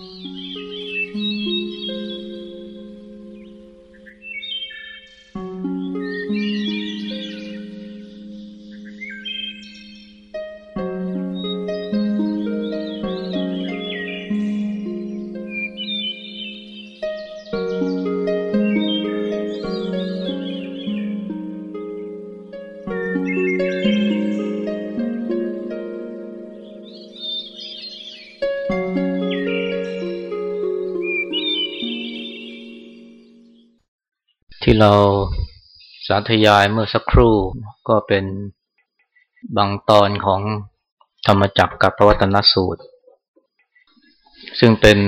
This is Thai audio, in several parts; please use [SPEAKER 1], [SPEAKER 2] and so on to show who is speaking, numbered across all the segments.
[SPEAKER 1] ที่ เราสาธยายเมื่อสักครู่ก็เป็นบางตอนของธรรมจักรกับพระวัตนสูตร ซึ่งเป็น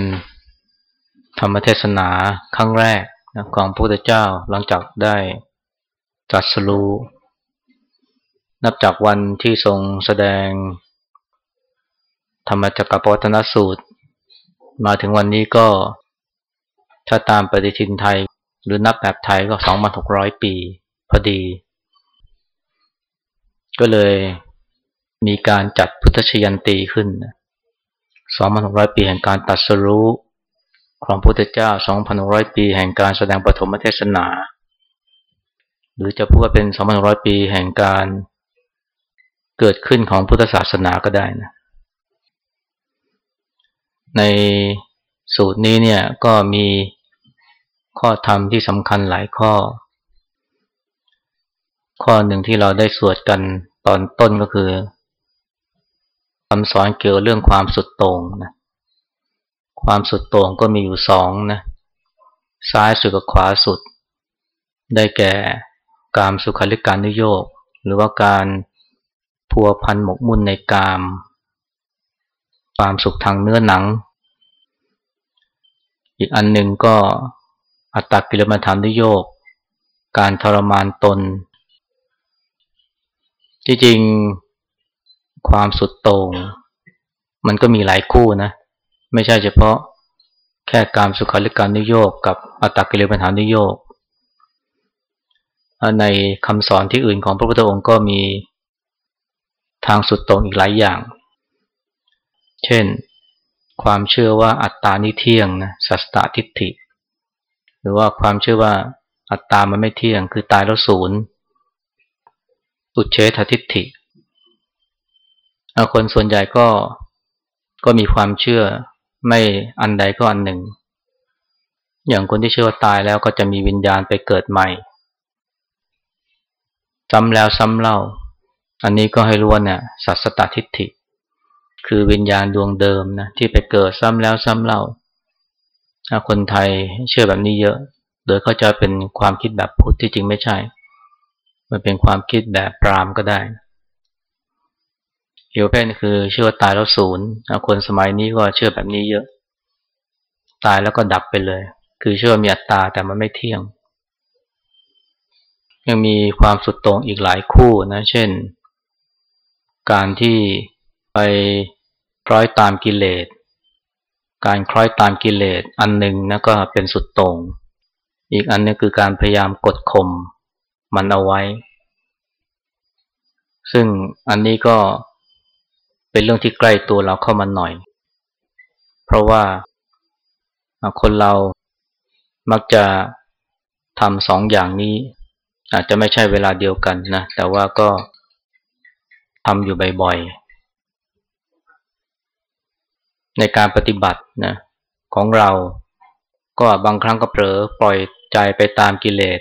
[SPEAKER 1] ธรรมเทศนาครั้งแรกนะของพระพุทธเจ้าหลังจากได้ตรัสรู้นับจากวันที่ทรงแสดง ธรรมจักรกับวัตนสูตร มาถึงวันนี้ก็ถ้าตามปฏิทินไทย หรือนับแบบไทยก็ 2,600 ปี พอดี ก็เลยมีการจัดพุทธชยันตีขึ้น 2,600 ปีแห่งการตัดสรู้ของพุทธเจ้า 2,600 ปีแห่งการแสดงปฐมเทศนา หรือจะพูดว่าเป็น 2,600 ปีแห่งการเกิดขึ้นของพุทธศาสนาก็ได้นะ ในสูตรนี้เนี่ยก็มี ข้อธรรมที่สำคัญหลายข้อ ข้อหนึ่งที่เราได้สวดกันตอนต้นก็คือคำสอนเกี่ยวเรื่องความสุดโต่งนะความสุดโต่งก็มีอยู่สองนะซ้ายสุดกับขวาสุด ได้แก่กามสุขาริการนิโยกหรือว่าการพัวพันหมกมุ่นในกาม ความสุขทางเนื้อหนัง อีกอันหนึ่งก็ อัตตกิลมัฐานนิโยกการทรมานตนจริงๆความสุดโต่งมันก็มีหลายคู่นะ ไม่ใช่เฉพาะแค่การสุขาริการนิโยกกับอัตตกิลมัฐานนิโยกในคำสอนที่อื่นของพระพุทธองค์ก็มีทางสุดโต่งอีกหลายอย่าง เช่น ความเชื่อว่าอัตตานิเที่ยงนะสัสตทิฏฐิ หรือว่าความเชื่อว่าอัตตามันไม่เที่ยง คือตายแล้วศูนย์อุเฉททิฏฐิคนส่วนใหญ่ก็ก็มีความเชื่อไม่อันใดก็อันหนึ่ง อย่างคนที่เชื่อว่าตายแล้วก็จะมีวิญญาณไปเกิดใหม่ซ้ำแล้วซ้ำเล่า อันนี้ก็ให้รู้ว่าเนี่ยสัสตตทิฏฐิ คือวิญญาณดวงเดิมนะที่ไปเกิดซ้ำแล้วซ้ำเล่า คนไทยเชื่อแบบนี้เยอะ โดยเขาจะเป็นความคิดแบบพุทธที่จริงไม่ใช่ มันเป็นความคิดแบบปรามก็ได้เฮียวเพนคือเชื่อตายแล้วศูนย์คนสมัยนี้ก็เชื่อแบบนี้เยอะ ตายแล้วก็ดับไปเลย คือเชื่อมีอัตตาแต่มันไม่เที่ยง ยังมีความสุดโต่งอีกหลายคู่นะ เช่น การที่ไปพร้อยตามกิเลส การคล้อยตามกิเลสอันหนึ่งนะก็เป็นสุดตรง อีกอันนึงคือการพยายามกดข่มมันเอาไว้ ซึ่งอันนี้ก็เป็นเรื่องที่ใกล้ตัวเราเข้ามาหน่อย เพราะว่าคนเรามักจะทำสองอย่างนี้ อาจจะไม่ใช่เวลาเดียวกันนะ แต่ว่าก็ทำอยู่บ่อยๆ ในการปฏิบัตินะของเรา ก็บางครั้งก็เผลอปล่อยใจไปตามกิเลส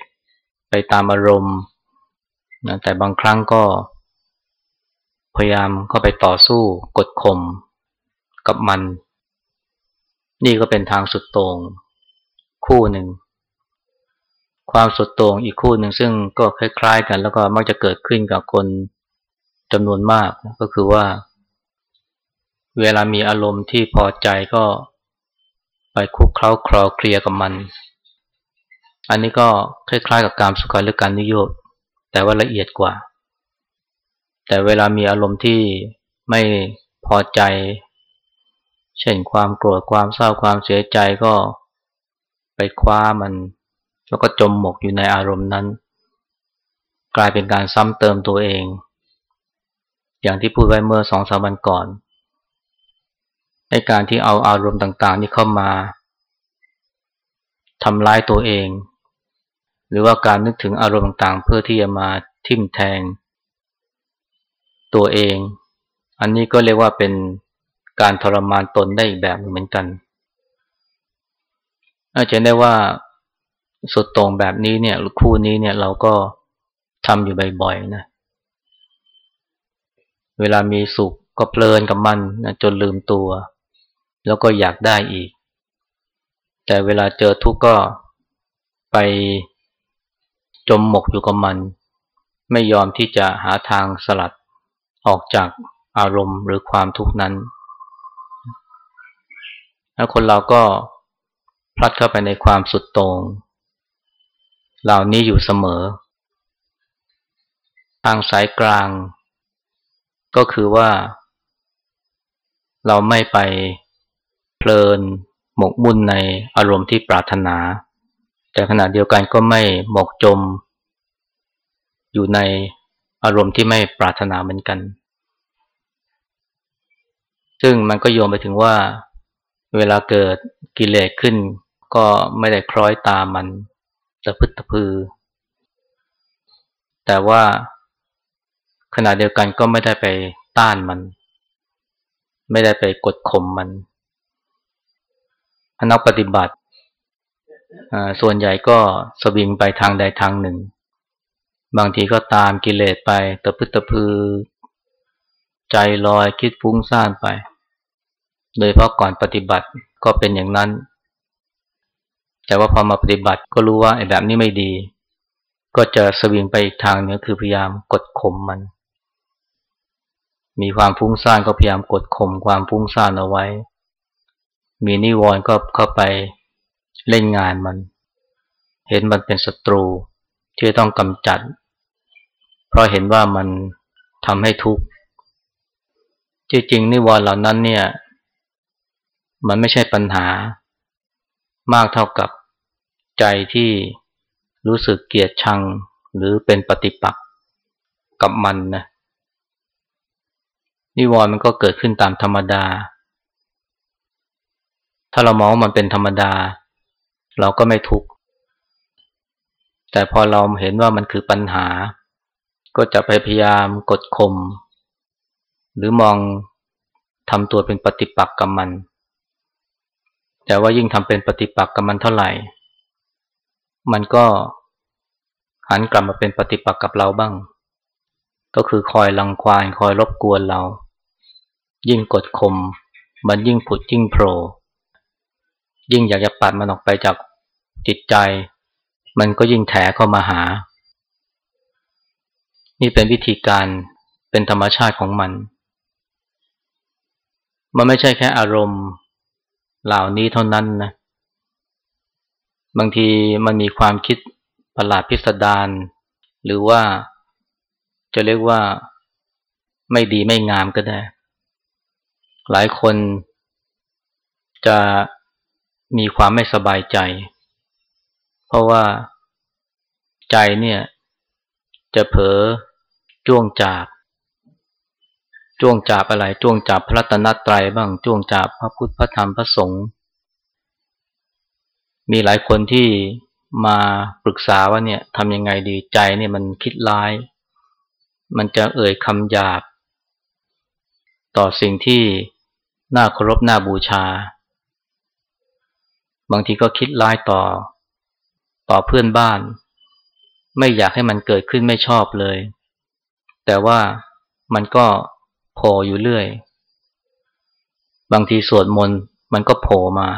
[SPEAKER 1] ไปตามอารมณ์นะแต่บางครั้งก็ พยายามเข้าไปต่อสู้กดข่มกับมัน นี่ก็เป็นทางสุดโต่งคู่หนึ่ง ความสุดโต่งอีกคู่หนึ่งซึ่งก็คล้ายๆกัน แล้วก็มักจะเกิดขึ้นกับคนจำนวนมากก็คือว่า เวลามีอารมณ์ที่พอใจก็ไปคุกเคล้าคลอเคลียกับมัน อันนี้ก็คล้ายๆกับการสุขหรือการนิยชแต่ว่าละเอียดกว่า แต่เวลามีอารมณ์ที่ไม่พอใจ เช่นความโกรธความเศร้าความเสียใจก็ไปคว้ามัน แล้วก็จมหมกอยู่ในอารมณ์นั้น กลายเป็นการซ้ำเติมตัวเอง อย่างที่พูดไว้เมื่อสองสามวันก่อน ในการที่เอาอารมณ์ต่าง ๆ นี่เข้ามาทำร้ายตัวเอง หรือว่าการนึกถึงอารมณ์ต่างๆ เพื่อที่จะมาทิ่มแทง ตัวเอง อันนี้ก็เรียกว่าเป็นการทรมานตนได้อีกแบบเหมือนกัน อาจจะได้ว่าสุดตรงแบบนี้เนี่ยคู่นี้เนี่ยเราก็ทำอยู่บ่อยๆนะ เวลามีสุขก็เพลินกับมันนะจนลืมตัว แล้วก็อยากได้อีก แต่เวลาเจอทุกข์ก็ไปจมหมกอยู่กับมัน ไม่ยอมที่จะหาทางสลัดออกจากอารมณ์หรือความทุกข์นั้น แล้วคนเราก็พลัดเข้าไปในความสุดโต่งเหล่านี้อยู่เสมอ ทางสายกลาง ก็คือว่า เราไม่ไป เพลิน หมกมุ่นในอารมณ์ที่ปรารถนา แต่ขณะเดียวกันก็ไม่หมกจม อยู่ในอารมณ์ที่ไม่ปรารถนาเหมือนกัน ซึ่งมันก็โยงไปถึงว่า เวลาเกิดกิเลสขึ้น ก็ไม่ได้คล้อยตามมันตะพึดตะพือ แต่ว่าขณะเดียวกันก็ไม่ได้ไปต้านมัน ไม่ได้ไปกดข่มมัน นักปฏิบัติส่วนใหญ่ก็สวิงไปทางใดทางหนึ่ง บางทีก็ตามกิเลสไปตะพึตะพือ ใจลอยคิดฟุ้งซ่านไป โดยเพราะก่อนปฏิบัติก็เป็นอย่างนั้น แต่ว่าพอมาปฏิบัติก็รู้ว่าไอ้แบบนี้ไม่ดี ก็จะสวิงไปอีกทางนึงคือพยายามกดข่มมัน มีความฟุ้งซ่านก็พยายามกดข่มความฟุ้งซ่านเอาไว้ มีนิวรณ์ก็เข้าไปเล่นงานมัน เห็นมันเป็นศัตรูที่ต้องกำจัด เพราะเห็นว่ามันทำให้ทุกข์จริงๆนิวรณ์เหล่านั้นเนี่ย มันไม่ใช่ปัญหามากเท่ากับใจที่รู้สึกเกลียดชังหรือเป็นปฏิปักษ์กับมันนะนิวรณ์มันก็เกิดขึ้นตามธรรมดา ถ้าเรามองว่ามันเป็นธรรมดา เราก็ไม่ทุกข์แต่พอเราเห็นว่ามันคือปัญหา ก็จะไปพยายามกดข่มหรือมองทำตัวเป็นปฏิปักษ์กับมัน แต่ว่ายิ่งทำเป็นปฏิปักษ์กับมันเท่าไหร่ มันก็หันกลับมาเป็นปฏิปักษ์กับเราบ้าง ก็คือคอยลังควานคอยรบกวนเรา ยิ่งกดข่มมันยิ่งผุดยิ่งโผล่ ยิ่งอยากจะปัดมันออกไปจากจิตใจ มันก็ยิ่งแถเข้ามาหา นี่เป็นวิธีการเป็นธรรมชาติของมัน มันไม่ใช่แค่อารมณ์เหล่านี้เท่านั้นนะ บางทีมันมีความคิดประหลาดพิสดารหรือว่าจะเรียกว่าไม่ดีไม่งามก็ได้ หลายคนจะ มีความไม่สบายใจ เพราะว่าใจเนี่ย จะเผลอจ้วงจาบจ้วงจับอะไรจ้วงจับพระรัตนตรัยบ้างจ้วงจับพระพุทธพระธรรมพระสงฆ์มีหลายคนที่มาปรึกษาว่าเนี่ยทำยังไงดีใจเนี่ยมันคิดร้าย มันจะเอ่ยคำหยาบ ต่อสิ่งที่น่าเคารพน่าบูชา บางทีก็คิดร้ายต่อ ต่อเพื่อนบ้าน ไม่อยากให้มันเกิดขึ้นไม่ชอบเลย แต่ว่ามันก็โผล่อยู่เรื่อย บางทีสวดมนต์มันก็โผล่มา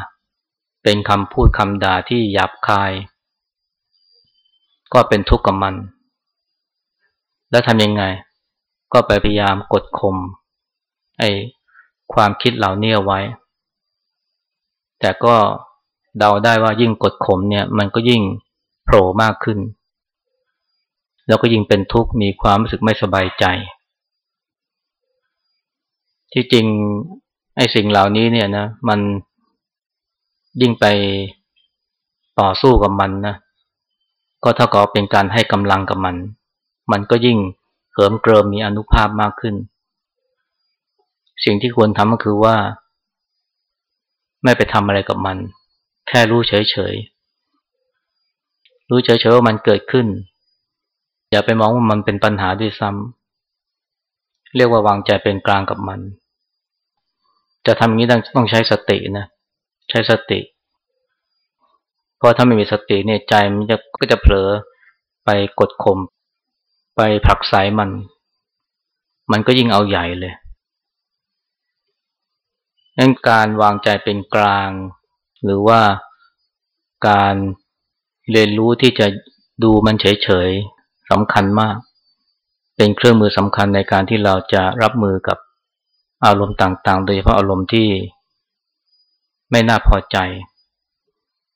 [SPEAKER 1] เป็นคำพูดคำด่าที่หยาบคาย ก็เป็นทุกข์กับมัน แล้วทำยังไง ก็ไปพยายามกดข่มไอ้ความคิดเหล่านี้ไว้ แต่ก็ เดาได้ว่ายิ่งกดข่มเนี่ย มันก็ยิ่งโผล่มากขึ้น แล้วก็ยิ่งเป็นทุกข์มีความรู้สึกไม่สบายใจ ที่จริงไอ้สิ่งเหล่านี้เนี่ยนะมันยิ่งไปต่อสู้กับมันนะก็เท่ากับเป็นการให้กำลังกับมัน มันก็ยิ่งเหิมเกริมมีอนุภาพมากขึ้น สิ่งที่ควรทำก็คือว่า ไม่ไปทำอะไรกับมัน แค่รู้เฉยๆ รู้เฉยๆว่ามันเกิดขึ้น อย่าไปมองว่ามันเป็นปัญหาด้วยซ้ำเรียกว่าวางใจเป็นกลางกับมัน จะทำอย่างนี้ต้องใช้สตินะ ใช้สติ เพราะถ้าไม่มีสติเนี่ยใจมันจะก็จะเผลอไปกดข่มไปผลักไสมัน มันก็ยิ่งเอาใหญ่เลยนั้นการวางใจเป็นกลาง หรือว่าการเรียนรู้ที่จะดูมันเฉยๆสำคัญมาก เป็นเครื่องมือสำคัญในการที่เราจะรับมือกับอารมณ์ต่างๆ โดยเฉพาะอารมณ์ที่ไม่น่าพอใจ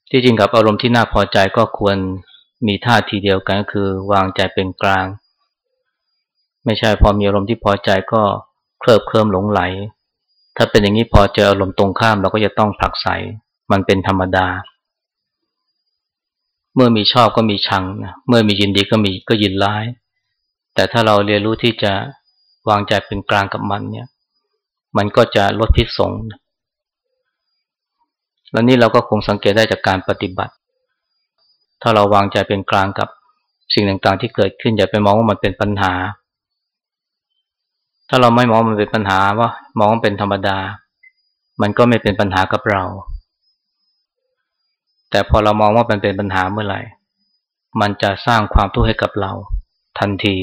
[SPEAKER 1] ที่จริงกับอารมณ์ที่น่าพอใจก็ควรมีท่าทีเดียวกันก็คือวางใจเป็นกลาง ไม่ใช่พอมีอารมณ์ที่พอใจก็เคลิบเคลิ้มหลงไหล ถ้าเป็นอย่างนี้พอเจออารมณ์ตรงข้ามเราก็จะต้องผลักไส มันเป็นธรรมดา เมื่อมีชอบก็มีชังนะเมื่อมียินดีก็มีก็ยินร้าย แต่ถ้าเราเรียนรู้ที่จะวางใจเป็นกลางกับมันเนี่ย มันก็จะลดพิษสงแล้วนี่เราก็คงสังเกตได้จากการปฏิบัติ ถ้าเราวางใจเป็นกลางกับสิ่งต่างๆที่เกิดขึ้นอย่าไปมองว่ามันเป็นปัญหา ถ้าเราไม่มองมันเป็นปัญหาว่ามองเป็นธรรมดา มันก็ไม่เป็นปัญหากับเรา แต่พอเรามองว่ามันเป็นปัญหาเมื่อไหร่ มันจะสร้างความทุกข์ให้กับเรา ทันที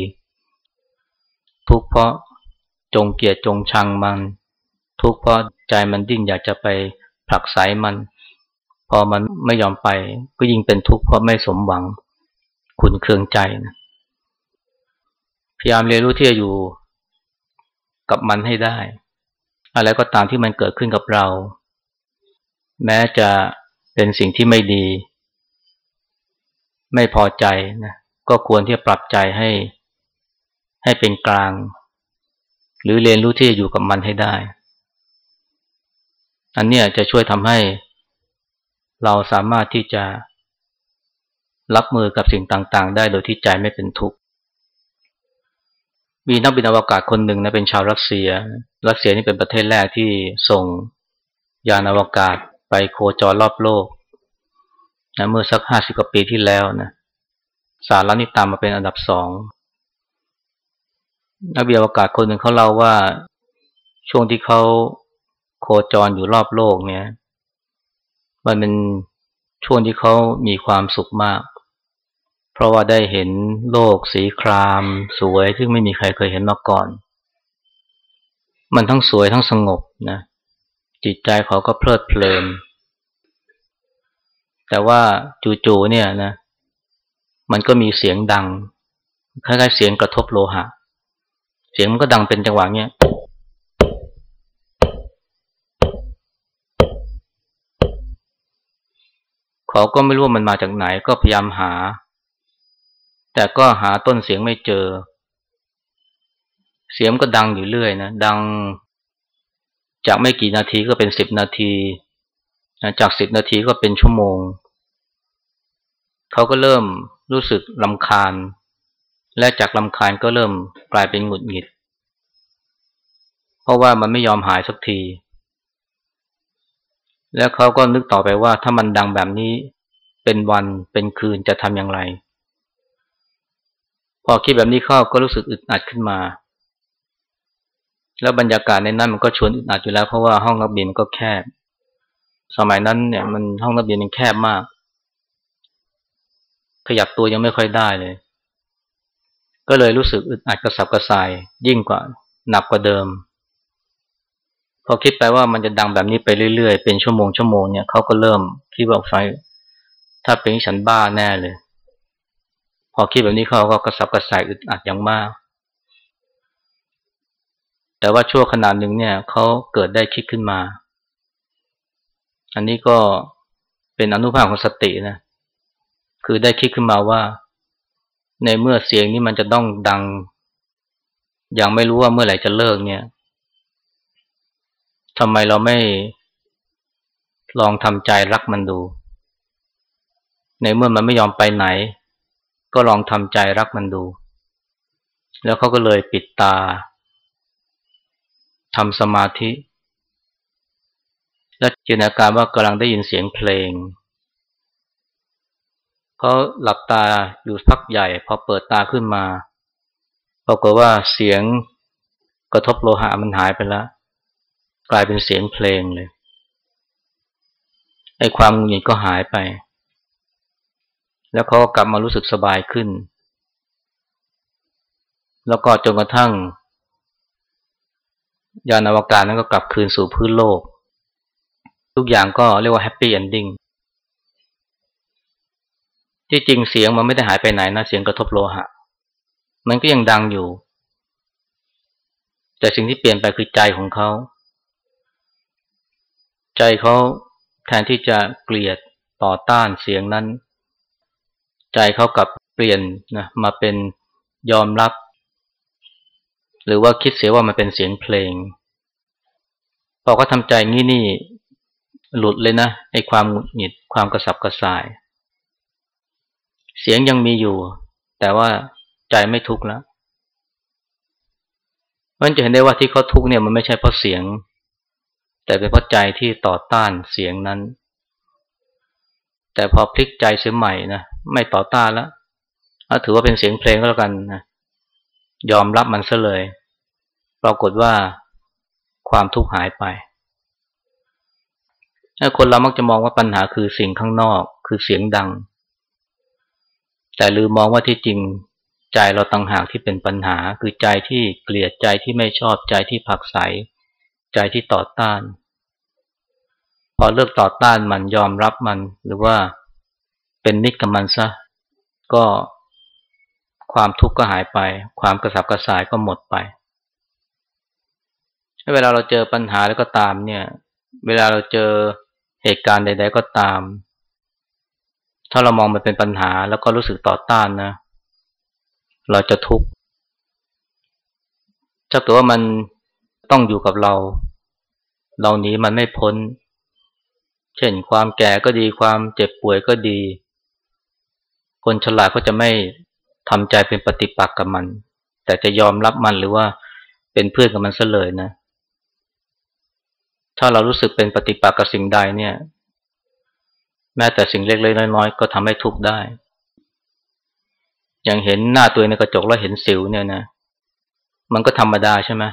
[SPEAKER 1] ทุกเพราะจงเกียดจงชังมัน ทุกเพราะใจมันดิ้นอยากจะไปผลักไสมัน พอมันไม่ยอมไป ก็ยิ่งเป็นทุกข์เพราะไม่สมหวัง ขุนเคืองใจนะพยายามเรียนรู้ที่จะอยู่กับมันให้ได้ อะไรก็ตามที่มันเกิดขึ้นกับเรา แม้จะ เป็นสิ่งที่ไม่ดี ไม่พอใจนะก็ควรที่จะปรับใจให้ ให้เป็นกลาง หรือเรียนรู้ที่จะอยู่กับมันให้ได้ อันนี้จะช่วยทำให้ เราสามารถที่จะรับมือกับสิ่งต่างๆ ได้โดยที่ใจไม่เป็นทุกข์มีนักบินอวกาศคนหนึ่งนะเป็นชาวรัสเซีย รัสเซียนี่เป็นประเทศแรกที่ส่งยานอวกาศ ไปโคจรรอบโลกนะเมื่อสักห้าสิบกว่าปีที่แล้วนะสารแล้วนี่ตามมาเป็นอันดับสองนักบินอวกาศคนหนึ่งเขาเล่าว่าช่วงที่เขาโคจรอยู่รอบโลกเนี่ย มันเป็นช่วงที่เขามีความสุขมาก เพราะว่าได้เห็นโลกสีคราม สวยซึ่งไม่มีใครเคยเห็นมาก่อน มันทั้งสวยทั้งสงบนะ จิตใจเขาก็เพลิดเพลิน แต่ว่าจู่ๆเนี่ยนะ มันก็มีเสียงดังคล้ายๆเสียงกระทบโลหะ เสียงมันก็ดังเป็นจังหวะเนี้ยเขาก็ไม่รู้มันมาจากไหนก็พยายามหา แต่ก็หาต้นเสียงไม่เจอ เสียงก็ดังอยู่เรื่อยนะดัง จากไม่กี่นาทีก็เป็นสิบนาที จากสิบนาทีก็เป็นชั่วโมง เขาก็เริ่มรู้สึกลำคาญ และจากลำคาญก็เริ่มกลายเป็นหงุดหงิด เพราะว่ามันไม่ยอมหายสักที แล้วเขาก็นึกต่อไปว่าถ้ามันดังแบบนี้เป็นวันเป็นคืนจะทำอย่างไร พอคิดแบบนี้เข้าก็รู้สึกอึดอัดขึ้นมา แล้วบรรยากาศในนั้นมันก็ชวนอึดอัดอยู่แล้ว เพราะว่าห้องนักบินมันก็แคบ สมัยนั้นเนี่ยมันห้องนักบินมันแคบมาก ขยับตัวยังไม่ค่อยได้เลย ก็เลยรู้สึกอึดอัดกระสับกระส่าย ยิ่งกว่าหนักกว่าเดิม พอคิดไปว่ามันจะดังแบบนี้ไปเรื่อยๆ เป็นชั่วโมงชั่วโมงเนี่ยเขาก็เริ่มคิดว่าไฟถ้าเป็นฉันบ้าแน่เลย พอคิดแบบนี้เขาก็กระสับกระส่ายอึดอัดอย่างมาก แต่ว่าชั่วขนาดหนึ่งเนี่ยเขาเกิดได้คิดขึ้นมา อันนี้ก็เป็นอนุภาพของสตินะ คือได้คิดขึ้นมาว่า ในเมื่อเสียงนี้มันจะต้องดัง อย่างไม่รู้ว่าเมื่อไหร่จะเลิกเนี่ยทำไมเราไม่ลองทำใจรักมันดู ในเมื่อมันไม่ยอมไปไหน ก็ลองทำใจรักมันดู แล้วเขาก็เลยปิดตา ทำสมาธิ และจินตนาการว่ากำลังได้ยินเสียงเพลงเขาหลับตาอยู่พักใหญ่พอเปิดตาขึ้นมาปรากฏว่าเสียงกระทบโลหะมันหายไปแล้วกลายเป็นเสียงเพลงเลยไอ้ความงุดหงิดก็หายไป แล้วเขาก็กลับมารู้สึกสบายขึ้น แล้วก็จนกระทั่ง ยานอวกาศนั้นก็กลับคืนสู่พื้นโลก ทุกอย่างก็เรียกว่า happy ending ที่จริงเสียงมันไม่ได้หายไปไหนนะเสียงกระทบโลหะ มันก็ยังดังอยู่ แต่สิ่งที่เปลี่ยนไปคือใจของเขา ใจเขาแทนที่จะเกลียดต่อต้านเสียงนั้น ใจเขากลับเปลี่ยนนะมาเป็นยอมรับ หรือว่าคิดเสียว่ามันเป็นเสียงเพลง พอเขาทำใจงี้นี่หลุดเลยนะไอ้ความหงุดหงิดความกระสับกระส่าย เสียงยังมีอยู่ แต่ว่าใจไม่ทุกข์แล้วมันจะเห็นได้ว่าที่เขาทุกข์เนี่ยมันไม่ใช่เพราะเสียง แต่เป็นเพราะใจที่ต่อต้านเสียงนั้น แต่พอพลิกใจเสียใหม่นะไม่ต่อต้านแล้วถือว่าเป็นเสียงเพลงก็แล้วกันนะ ยอมรับมันซะเลย ปรากฏว่าความทุกข์หายไปคนเรามักจะมองว่าปัญหาคือสิ่งข้างนอกคือเสียงดัง แต่ลืมมองว่าที่จริงใจเราต่างหากที่เป็นปัญหา คือใจที่เกลียดใจที่ไม่ชอบใจที่ผักใสใจที่ต่อต้าน พอเลิกต่อต้านมันยอมรับมันหรือว่าเป็นนิจกับมันซะ ก็ ความทุกข์ก็หายไป ความกระสับกระส่ายก็หมดไป เวลาเราเจอปัญหาแล้วก็ตามเนี่ย เวลาเราเจอเหตุการณ์ใด ๆ ก็ตาม ถ้าเรามองมันเป็นปัญหาแล้วก็รู้สึกต่อต้านนะ เราจะทุกข์ถ้าเกิดว่ามันต้องอยู่กับเรา เราหนีมันไม่พ้น เช่นความแก่ก็ดีความเจ็บป่วยก็ดี คนฉลาดก็จะไม่ ทำใจเป็นปฏิปักษ์กับมัน แต่จะยอมรับมันหรือว่าเป็นเพื่อนกับมันซะเลยนะ ถ้าเรารู้สึกเป็นปฏิปักษ์กับสิ่งใดเนี่ย แม้แต่สิ่งเล็กๆน้อยๆก็ทำให้ทุกข์ได้ อย่างเห็นหน้าตัวในกระจกแล้วเห็นสิวเนี่ยนะ มันก็ธรรมดาใช่ไหม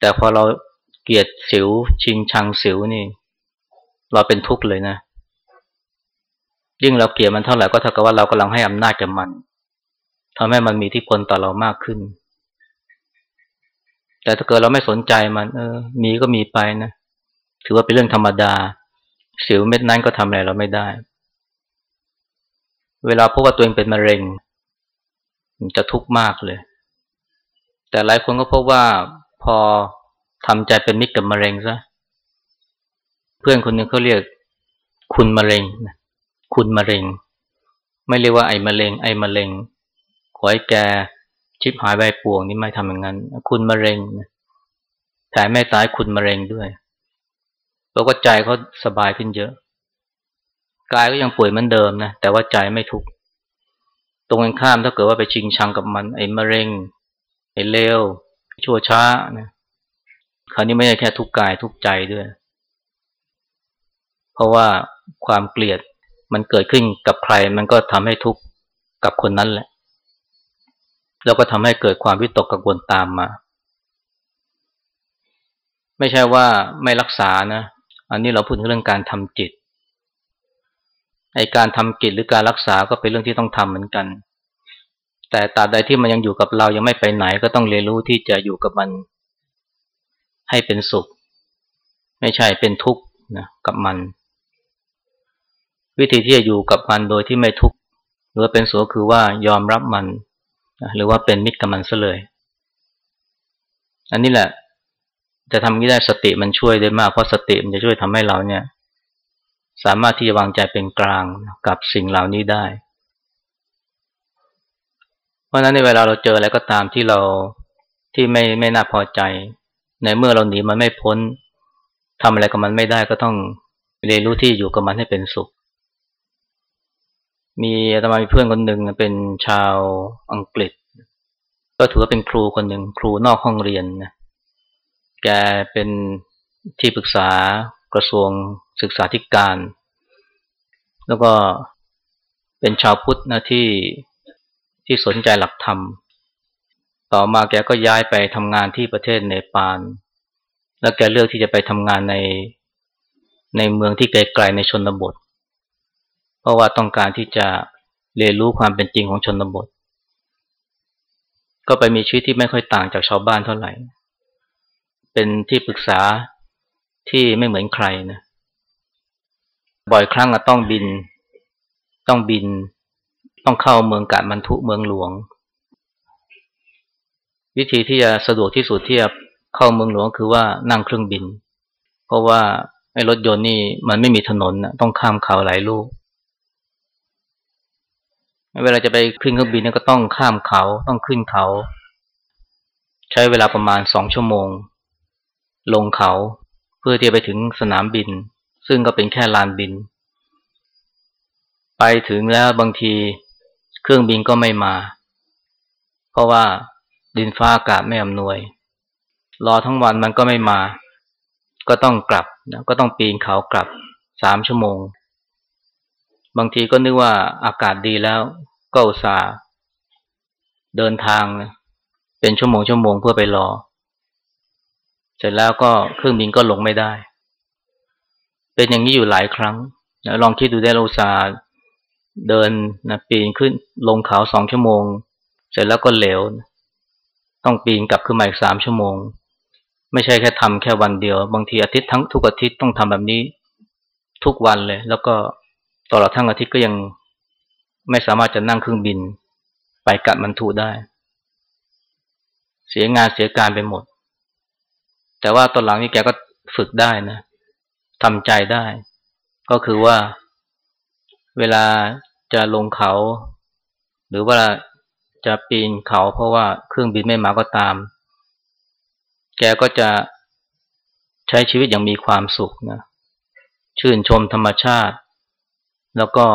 [SPEAKER 1] แต่พอเราเกลียดสิว ชิงชังสิวนี่ เราเป็นทุกข์เลยนะ ยิ่งเราเกลียดมันเท่าไหร่ก็เท่ากับว่าเรากำลังให้อำนาจกับมัน ทำให้มันมีที่พลต่อเรามากขึ้น แต่ถ้าเกิดเราไม่สนใจมัน เออ มีก็มีไปนะ ถือว่าเป็นเรื่องธรรมดา สิวเม็ดนั้นก็ทำอะไรเราไม่ได้ เวลาพบว่าตัวเองเป็นมะเร็งจะทุกข์มากเลย แต่หลายคนก็พบว่าพอทำใจเป็นมิตรกับมะเร็งซะ เพื่อนคนหนึ่งเขาเรียกคุณมะเร็ง คุณมะเร็ง ไม่เรียกว่าไอ้มะเร็ง ไอ้มะเร็ง ขอให้แกชิบหายใบป่วงนี่ไม่ทำอย่างนั้น คุณมะเร็งแผลไม่ตายคุณมะเร็งด้วยแล้วก็ใจเขาสบายขึ้นเยอะกายก็ยังป่วยเหมือนเดิมนะแต่ว่าใจไม่ทุกข์ตรงกันข้ามถ้าเกิดว่าไปชิงชังกับมันไอ้มะเร็งไอ้เลวชั่วช้านะคราวนี้ไม่ใช่แค่ทุกกายทุกใจด้วย เพราะว่าความเกลียดมันเกิดขึ้นกับใครมันก็ทำให้ทุกข์กับคนนั้นแหละ แล้วก็ทำให้เกิดความวิตกกังวลตามมา ไม่ใช่ว่าไม่รักษานะ อันนี้เราพูดถึงเรื่องการทำจิตไอการทำกิจหรือการรักษาก็เป็นเรื่องที่ต้องทำเหมือนกัน แต่ตราบใดที่มันยังอยู่กับเรายังไม่ไปไหนก็ต้องเรียนรู้ที่จะอยู่กับมัน ให้เป็นสุข ไม่ใช่เป็นทุกข์นะกับมัน วิธีที่จะอยู่กับมันโดยที่ไม่ทุกข์หรือเป็นสุขคือว่ายอมรับมัน หรือว่าเป็นมิตรกับมันซะเลย อันนี้แหละ จะทำนี้ได้สติมันช่วยได้มากเพราะสติมันจะช่วยทำให้เราเนี่ย สามารถที่จะวางใจเป็นกลางกับสิ่งเหล่านี้ได้ เพราะฉะนั้นในเวลาเราเจออะไรก็ตามที่เราที่ไม่ไม่น่าพอใจ ในเมื่อเราหนีมันไม่พ้นทำอะไรกับมันไม่ได้ก็ต้องเรียนรู้ที่อยู่กับมันให้เป็นสุข มีอาตมามีเพื่อนคนหนึ่งเป็นชาวอังกฤษ ก็ถือว่าเป็นครูคนหนึ่งครูนอกห้องเรียนนะแกเป็นที่ปรึกษากระทรวงศึกษาธิการ แล้วก็เป็นชาวพุทธนะที่ที่สนใจหลักธรรม ต่อมาแกก็ย้ายไปทำงานที่ประเทศเนปาลแล้วแกเลือกที่จะไปทำงานในในเมืองที่ไกลๆในชนบท เพราะว่าต้องการที่จะเรียนรู้ความเป็นจริงของชนบท ก็ไปมีชีวิตที่ไม่ค่อยต่างจากชาวบ้านเท่าไหร่ เป็นที่ปรึกษาที่ไม่เหมือนใครนะบ่อยครั้งต้องบิน ต้องบิน ต้องเข้าเมืองกาดมันทุเมืองหลวง วิธีที่จะสะดวกที่สุดที่จะเข้าเมืองหลวงคือว่านั่งเครื่องบิน เพราะว่าไอ้รถยนต์นี่มันไม่มีถนนนะต้องข้ามเขาหลายลูก เวลาจะไปขึ้นเครื่องบินก็ต้องข้ามเขาต้องขึ้นเขา ใช้เวลาประมาณสองชั่วโมง ลงเขาเพื่อที่จะไปถึงสนามบิน ซึ่งก็เป็นแค่ลานบิน ไปถึงแล้วบางทีเครื่องบินก็ไม่มา เพราะว่าดินฟ้าอากาศไม่อำนวย รอทั้งวันมันก็ไม่มา ก็ต้องกลับก็ต้องปีนเขากลับสามชั่วโมง บางทีก็นึกว่าอากาศดีแล้วก็อุตส่าห์เดินทางนะเป็นชั่วโมงชั่วโมงเพื่อไปรอ เสร็จแล้วก็เครื่องบินก็ลงไม่ได้ เป็นอย่างนี้อยู่หลายครั้งนะลองคิดดูได้เราอุตส่าห์เดินนะปีนขึ้นลงเขาสองชั่วโมง เสร็จแล้วก็เหลว ต้องปีนกลับขึ้นมาอีกสามชั่วโมง ไม่ใช่แค่ทำแค่วันเดียว บางทีอาทิตย์ทั้งทุกอาทิตย์ต้องทำแบบนี้ ทุกวันเลย แล้วก็ ตลอดทั้งอาทิตย์ก็ยังไม่สามารถจะนั่งเครื่องบิน ไปกัดมันทูได้ เสียงานเสียการไปหมด แต่ว่าตอนหลังนี่แกก็ฝึกได้นะทำใจได้ ก็คือว่าเวลาจะลงเขา หรือว่าจะปีนเขาเพราะว่าเครื่องบินไม่มาก็ตาม แกก็จะใช้ชีวิตอย่างมีความสุขนะชื่นชมธรรมชาติ แล้วก็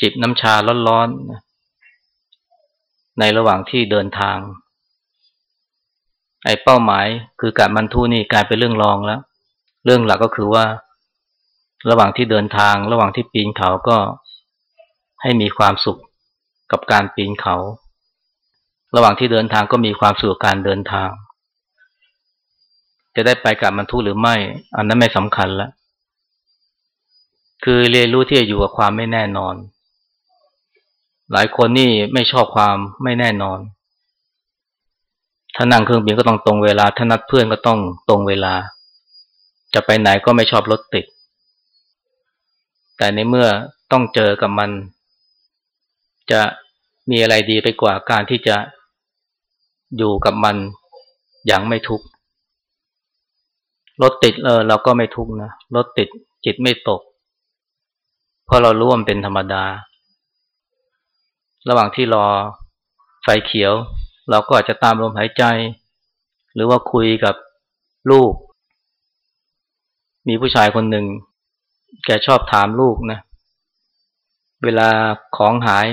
[SPEAKER 1] จิบน้ำชาร้อนๆในระหว่างที่เดินทาง ไอ้เป้าหมายคือการบรรทุนี่กลายเป็นเรื่องรองแล้ว เรื่องหลักก็คือว่า ระหว่างที่เดินทาง ระหว่างที่ปีนเขาก็ให้มีความสุขกับการปีนเขา ระหว่างที่เดินทางก็มีความสุขการเดินทาง จะได้ไปกับบรรทุหรือไม่ อันนั้นไม่สำคัญแล้ว คือเรียนรู้ที่จะอยู่กับความไม่แน่นอน หลายคนนี่ไม่ชอบความไม่แน่นอนถ้านั่งเครื่องบินก็ต้องตรงเวลาถ้านัดเพื่อนก็ต้องตรงเวลา จะไปไหนก็ไม่ชอบรถติด แต่ในเมื่อต้องเจอกับมัน จะมีอะไรดีไปกว่าการที่จะอยู่กับมันอย่างไม่ทุกข์รถติดเออเราก็ไม่ทุกข์นะรถติดจิตไม่ตก เพราะเรารู้ว่ามันเป็นธรรมดา ระหว่างที่รอไฟเขียว เราก็อาจจะตามลมหายใจ หรือว่าคุยกับลูก มีผู้ชายคนหนึ่ง แกชอบถามลูกนะ เวลาของหาย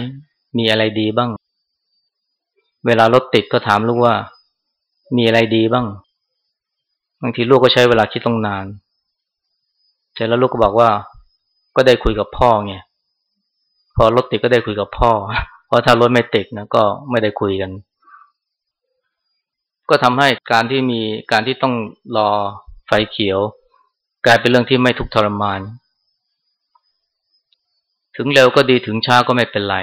[SPEAKER 1] มีอะไรดีบ้าง เวลารถติดก็ถามลูกว่า มีอะไรดีบ้าง บางทีลูกก็ใช้เวลาคิดต้องนาน เสร็จแล้วลูกก็บอกว่า ก็ได้คุยกับพ่อไงพอรถติดก็ได้คุยกับพ่อ เพราะถ้ารถไม่ติดนะก็ไม่ได้คุยกัน ก็ทำให้การที่มีการที่ต้องรอไฟเขียว กลายเป็นเรื่องที่ไม่ทุกทรมาน ถึงเร็วก็ดีถึงช้าก็ไม่เป็นไร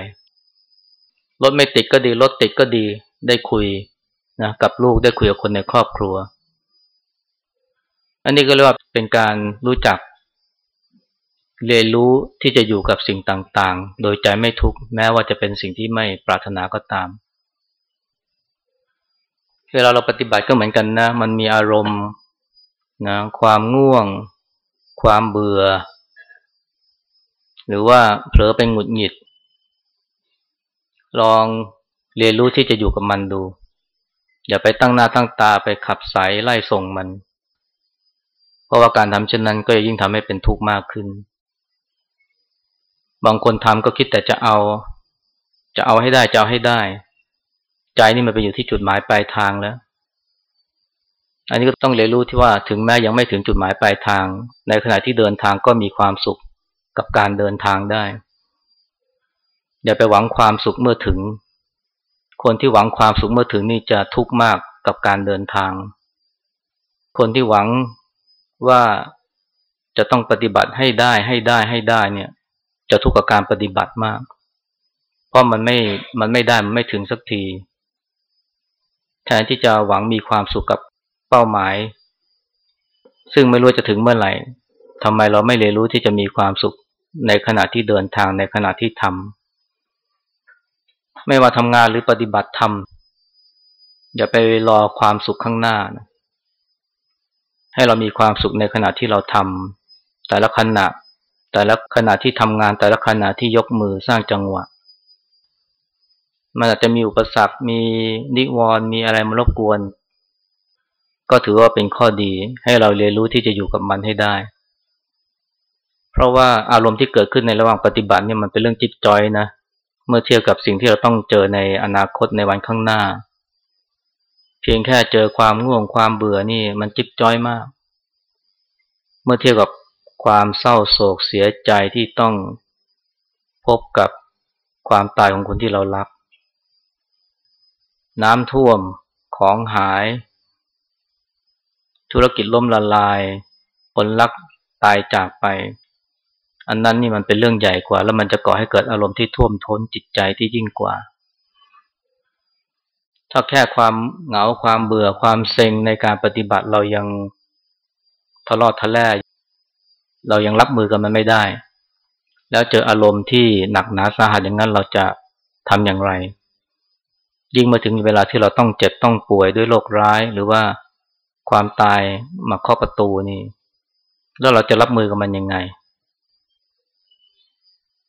[SPEAKER 1] รถไม่ติดก็ดี รถติดก็ดี ได้คุยนะกับลูกได้คุยกับคนในครอบครัว อันนี้ก็เรียกว่าเป็นการรู้จัก เรียนรู้ที่จะอยู่กับสิ่งต่างๆ โดยใจไม่ทุกข์แม้ว่าจะเป็นสิ่งที่ไม่ปรารถนาก็ตามเวลาเราปฏิบัติก็เหมือนกันนะ มันมีอารมณ์นะความง่วง ความเบื่อ หรือว่าเผลอไปหงุดหงิด ลองเรียนรู้ที่จะอยู่กับมันดู อย่าไปตั้งหน้าตั้งตาไปขับสายไล่ส่งมัน เพราะว่าการทำเช่นนั้นก็ยิ่งทำให้เป็นทุกข์มากขึ้น บางคนทำก็คิดแต่จะเอา จะเอาให้ได้จะเอาให้ได้ ใจนี่มันไปอยู่ที่จุดหมายปลายทางแล้ว อันนี้ก็ต้องเรียนรู้ที่ว่าถึงแม้ยังไม่ถึงจุดหมายปลายทาง ในขณะที่เดินทางก็มีความสุขกับการเดินทางได้ อย่าไปหวังความสุขเมื่อถึง คนที่หวังความสุขเมื่อถึงนี่จะทุกข์มากกับการเดินทาง คนที่หวังว่าจะต้องปฏิบัติให้ได้ให้ได้ให้ได้เนี่ย จะทุกข์กับการปฏิบัติมาก เพราะมันไม่มันไม่ได้มันไม่ถึงสักที แทนที่จะหวังมีความสุขกับเป้าหมาย ซึ่งไม่รู้จะถึงเมื่อไหร่ทำไมเราไม่เรียนรู้ที่จะมีความสุขในขณะที่เดินทางในขณะที่ทำไม่ว่าทำงานหรือปฏิบัติธรรมอย่าไปรอความสุขข้างหน้านะให้เรามีความสุขในขณะที่เราทำแต่ละขณะ แต่ละขณะที่ทำงาน แต่ละขณะที่ยกมือสร้างจังหวะ มันอาจจะมีอุปสรรค มีนิวรณ์มีอะไรมารบกวน ก็ถือว่าเป็นข้อดีให้เราเรียนรู้ที่จะอยู่กับมันให้ได้ เพราะว่าอารมณ์ที่เกิดขึ้นในระหว่างปฏิบัติเนี่ยมันเป็นเรื่องจิตจอยนะ เมื่อเทียบกับสิ่งที่เราต้องเจอในอนาคตในวันข้างหน้า เพียงแค่เจอความง่วงความเบื่อนี่มันจิบจอยมาก เมื่อเทียบกับ ความเศร้าโศกเสียใจที่ต้องพบกับความตายของคนที่เรารัก น้ำท่วมของหาย ธุรกิจล่มละลายคนรักตายจากไป อันนั้นนี่มันเป็นเรื่องใหญ่กว่า แล้วมันจะก่อให้เกิดอารมณ์ที่ท่วมท้นจิตใจที่ยิ่งกว่า ถ้าแค่ความเหงาความเบื่อความเซ็งในการปฏิบัติเรายังทะเลาะทะแล่ เรายังรับมือกับมันไม่ได้ แล้วเจออารมณ์ที่หนักหนาสาหัสอย่างนั้นเราจะทำอย่างไร ยิ่งมาถึงเวลาที่เราต้องเจ็บต้องป่วยด้วยโรคร้ายหรือว่าความตายมาเคาะประตูนี่ แล้วเราจะรับมือกับมันยังไง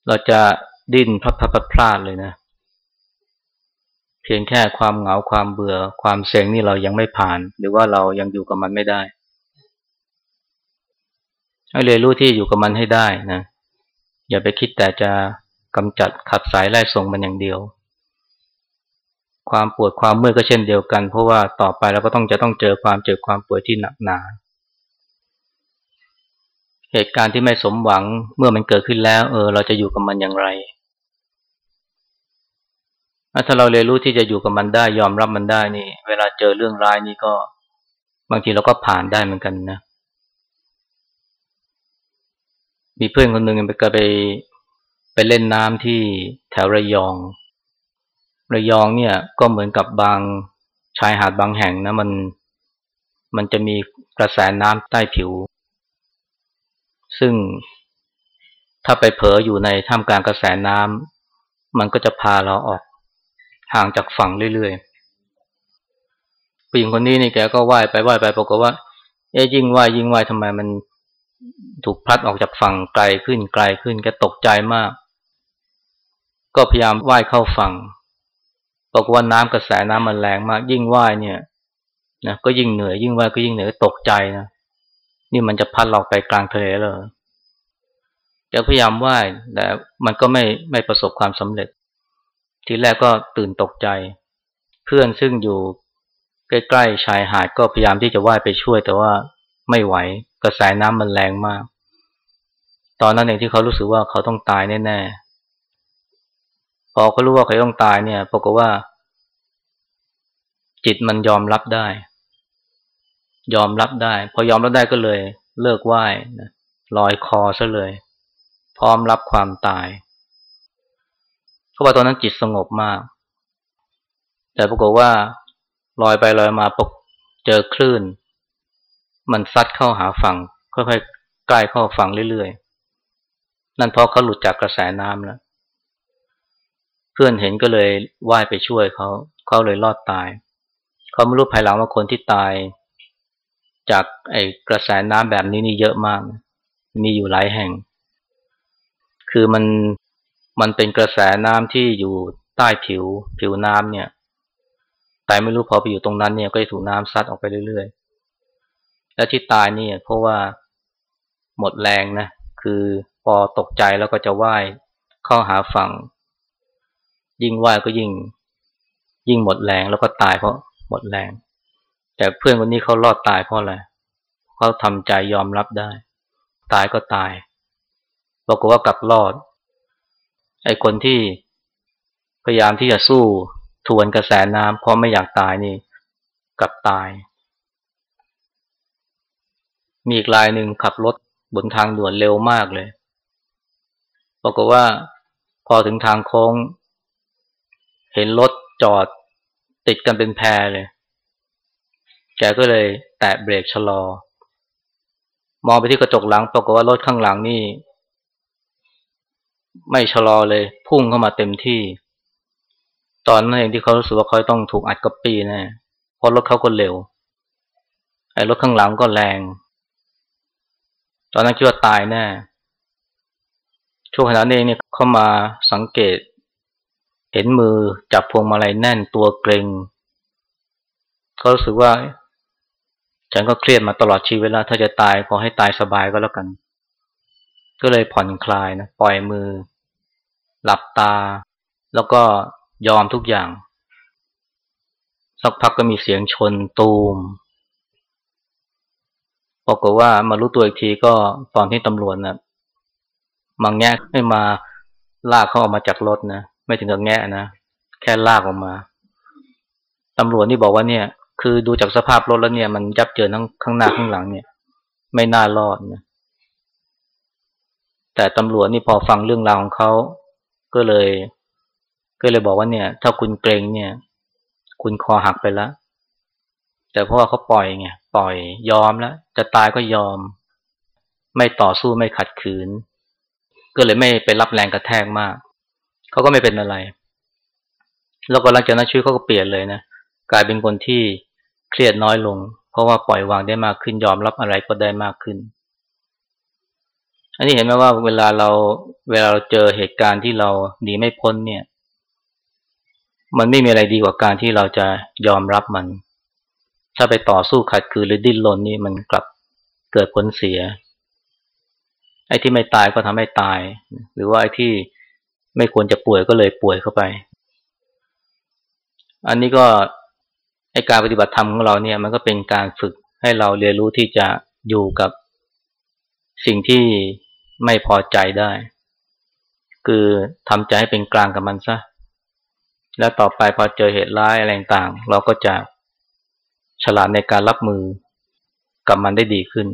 [SPEAKER 1] เราจะดิ้นพลัดพลัดพลาดเลยนะเพียงแค่ความเหงาความเบื่อความเซ็งนี่เรายังไม่ผ่าน หรือว่าเรายังอยู่กับมันไม่ได้ ให้เรียนรู้ที่อยู่กับมันให้ได้นะ อย่าไปคิดแต่จะกำจัดขับสายไล่ส่งมันอย่างเดียว ความปวดความเมื่อยก็เช่นเดียวกัน เพราะว่าต่อไปเราก็ต้องจะต้องเจอความเจ็บความป่วยที่หนักหนาเหตุการณ์ที่ไม่สมหวังเมื่อมันเกิดขึ้นแล้ว เออ เราจะอยู่กับมันอย่างไร ถ้าเราเรียนรู้ที่จะอยู่กับมันได้ยอมรับมันได้นี่ เวลาเจอเรื่องร้ายนี่ก็ บางทีเราก็ผ่านได้เหมือนกันนะ มีเพื่อนคนหนึ่งไปก็ไปไปเล่นน้ำที่แถวระยอง ระยองเนี่ยก็เหมือนกับบางชายหาดบางแห่งนะมันมันจะมีกระแสน้ำใต้ผิว ซึ่งถ้าไปเผลออยู่ในท่ามกลางกระแสน้ำมันก็จะพาเราออกห่างจากฝั่งเรื่อยๆผู้หญิงคนนี้นี่แกก็ว่ายไปว่ายไปปรากฏว่า เอ๊ยยิ่งว่ายยิ่งว่ายทำไมมัน ถูกพัดออกจากฝั่งไกลขึ้นไกลขึ้นแกตกใจมาก ก็พยายามว่ายเข้าฝั่งบอกว่าน้ำกระแสน้ำมันแรงมาก ยิ่งว่ายเนี่ยนะก็ยิ่งเหนื่อยยิ่งว่ายก็ยิ่งเหนื่อยตกใจนะนี่มันจะพัดเราไปกลางทะเลเลยแกพยายามว่ายแต่มันก็ไม่ไม่ประสบความสำเร็จ ทีแรกก็ตื่นตกใจ เพื่อนซึ่งอยู่ใกล้ๆชายหาดก็พยายามที่จะว่ายไปช่วยแต่ว่าไม่ไหว กระแสน้ำมันแรงมาก ตอนนั้นเองที่เขารู้สึกว่าเขาต้องตายแน่ๆ พอเขารู้ว่าเขาต้องตายเนี่ยปรากฏว่า จิตมันยอมรับได้ ยอมรับได้ พอยอมรับได้ก็เลย เลิกไหว้นะลอยคอซะเลย พร้อมรับความตายเขาบอกตอนนั้นจิตสงบมาก แต่ปรากฏว่าลอยไปลอยมาปกเจอคลื่น มันซัดเข้าหาฝั่งค่อยๆใกล้เข้าฝั่งเรื่อยๆ นั่นเพราะเขาหลุดจากกระแสน้ำแล้ว เพื่อนเห็นก็เลยว่ายไปช่วยเขาเขาเลยรอดตาย เขาไม่รู้ภายหลังว่าคนที่ตาย จากไอ้กระแสน้ำแบบนี้นี่เยอะมาก มีอยู่หลายแห่ง คือมันมันเป็นกระแสน้ำที่อยู่ใต้ผิวผิวน้ำเนี่ย แต่ไม่รู้พอไปอยู่ตรงนั้นเนี่ยก็จะถูกน้ำซัดออกไปเรื่อยๆ และที่ตายนี่เพราะว่าหมดแรงนะ คือพอตกใจแล้วก็จะว่ายเข้าหาฝั่ง ยิ่งว่ายก็ยิ่ง ยิ่งหมดแรงแล้วก็ตายเพราะหมดแรง แต่เพื่อนคนนี้เขารอดตายเพราะอะไรเขาทำใจยอมรับได้ ตายก็ตายบอกว่ากลับรอด ไอ้คนที่พยายามที่จะสู้ทวนกระแสน้ำเพราะไม่อยากตายนี่ กลับตาย มีอีกรายหนึ่งขับรถบนทางด่วนเร็วมากเลยบอกว่าพอถึงทางโค้ง เห็นรถจอดติดกันเป็นแพรเลย แกก็เลยแตะเบรกชะลอ มองไปที่กระจกหลังปรากฏว่ารถข้างหลังนี่ ไม่ชะลอเลย พุ่งเข้ามาเต็มที่ ตอนนั้นเองที่เขารู้สึกว่าเขาต้องถูกอัดกับปีแน่เพราะรถเขาก็เร็ว ไอ้รถข้างหลังก็แรง ตอนนั้นคิดว่าตายแน่ช่วงขณะนี้เนี่ยเข้ามาสังเกต เห็นมือจับพวงมาลัยแน่นตัวเกรงเขารู้สึกว่า ฉันก็เครียดมาตลอดชีวิตแล้วถ้าจะตายขอให้ตายสบายก็แล้วกัน ก็เลยผ่อนคลายนะปล่อยมือ หลับตา แล้วก็ยอมทุกอย่าง สักพักก็มีเสียงชนตูม บอกว่ามารู้ตัวอีกทีก็ตอนที่ตำรวจนะมาแงะไม่มาลากเขาออกมาจากรถนะไม่ถึงกับแงะนะแค่ลากออกมาตำรวจนี่บอกว่าเนี่ย คือดูจากสภาพรถแล้วเนี่ย มันยับเยินทั้งข้างหน้าข้างหลังเนี่ย ไม่น่ารอดนะแต่ตำรวจนี่พอฟังเรื่องราวของเขาก็เลย ก็เลยบอกว่าเนี่ย ถ้าคุณเกรงเนี่ย คุณคอหักไปแล้วแต่เพราะว่าเขาปล่อยไง ปล่อยยอมแล้วจะตายก็ยอม ไม่ต่อสู้ไม่ขัดขืน ก็เลยไม่ไปรับแรงกระแทกมาก เขาก็ไม่เป็นอะไร แล้วก็หลังจากนั้นชีวิตเขาก็เปลี่ยนเลยนะกลายเป็นคนที่เครียดน้อยลง เพราะว่าปล่อยวางได้มากขึ้นยอมรับอะไรก็ได้มากขึ้น อันนี้เห็นไหมว่าเวลาเราเวลาเราเจอเหตุการณ์ที่เราหนีไม่พ้นเนี่ย มันไม่มีอะไรดีกว่าการที่เราจะยอมรับมัน ถ้าไปต่อสู้ขัดขืนหรือดิ้นรนนี่มันกลับเกิดผลเสีย ไอ้ที่ไม่ตายก็ทำให้ตาย หรือว่าไอ้ที่ไม่ควรจะป่วยก็เลยป่วยเข้าไป อันนี้ก็ไอ้การปฏิบัติธรรมของเราเนี่ย มันก็เป็นการฝึกให้เราเรียนรู้ที่จะอยู่กับสิ่งที่ไม่พอใจได้ คือทำใจให้เป็นกลางกับมันซะ แล้วต่อไปพอเจอเหตุร้ายอะไรต่าง เราก็จะ ฉลาดในการรับมือกับมันได้ดีขึ้น